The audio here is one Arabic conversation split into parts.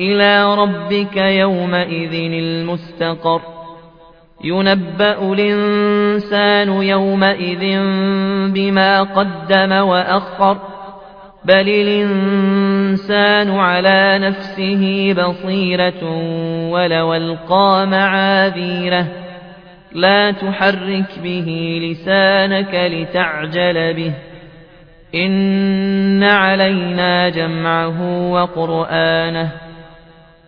إلى ربك يومئذ المستقر. ينبأ الإنسان يومئذ بما قدم وأخر. بل الإنسان على نفسه بصيرة ولو ألقى معاذيره. لا تحرك به لسانك لتعجل به. إن علينا جمعه وقرآنه.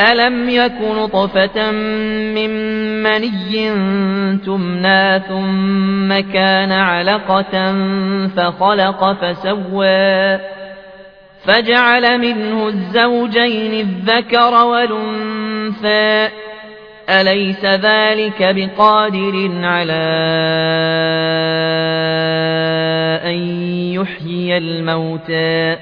ألم يكن طفة من مني تمنى ثم كان علقة فخلق فسوى فجعل منه الزوجين الذكر والأنثى أليس ذلك بقادر على أن يحيي الموتى